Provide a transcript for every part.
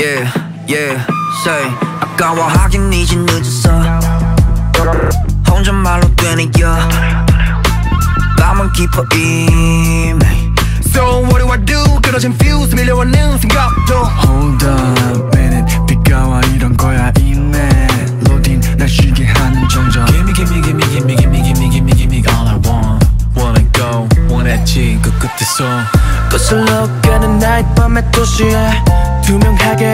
yeah, yeah, say 아까워하긴 이제 늦었어 혼잣말로 되뇌여 밤은 깊어 이미 So what do I do? 끊어진 fuse 밀려오는 생각도 Hold up minute 비가 와 이런 거야 이 멜로딘 날 쉬게 하는 정적 Gimme gimme gimme gimme gimme gimme gimme gimme all I want Wanna go 원했지 그 끝에서 거슬러 가는 나의 밤의 도시에 투명하게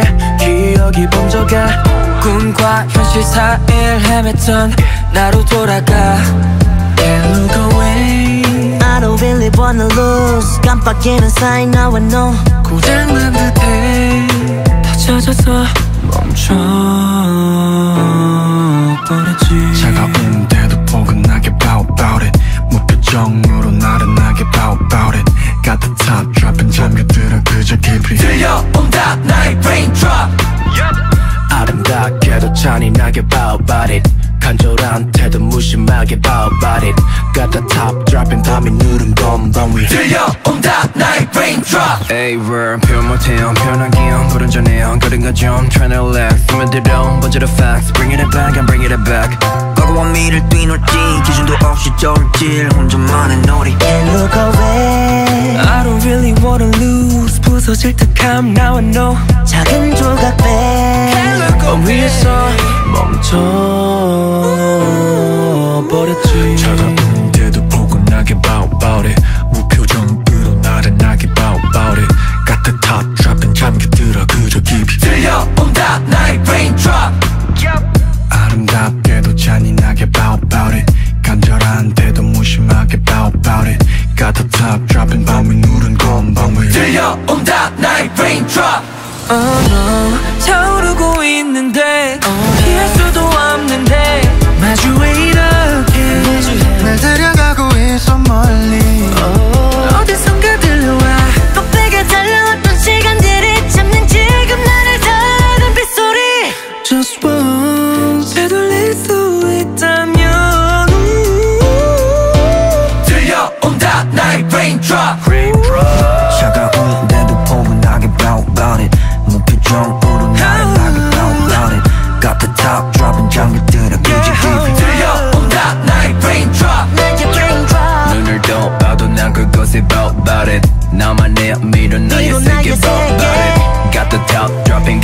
기억이 번져가 꿈과 현실 사이를 헤맸던 나로 돌아가. Yeah look away I don't really wanna lose. 깜빡이는 사이 나와 너 고장난 듯해. 다 찾아서 멈춰 잔인하게 bout about it 간절한 태도 무심하게 bout about it Got the top dropping 밤이 누른 건방 위 들려온다 나의 raindrop Hey word 표현 못해요 편하기요 불완전해요 그런가 좀 Trying to relax 스며들어 번져 the facts Bring it back and bring it back 과거와 미를 뛰놀지 기준도 없이 쫄질 혼자만의 놀이 And look away I don't really wanna lose 부서질 듯함 now I know 작은 조각 빼 어 위에서 멈춰버렸지 차가운데도 포근하게 it 무표정으로 나른하게 the top dropping 잠겨들어 그저 깊이 들려온다 나의 raindrop 아름답게도 잔인하게 it 간절한데도 무심하게 the top dropping 밤이 누른 건방 위 들려온다 나의 raindrop oh no Just once 되돌릴 수 있다면 들려온다 나의 raindrop 차가운데도 포근하게 bout about it 무표정으로 나른하게 bout about it Got the top dropping 잠겨들어 그저 깊이 들려온다 나의 raindrop 나의 raindrop 눈을 떠봐도 난 그것에 bout about it 나만의 미로 나의 미로 세계 나의 bout about it 세계. Got the top dropping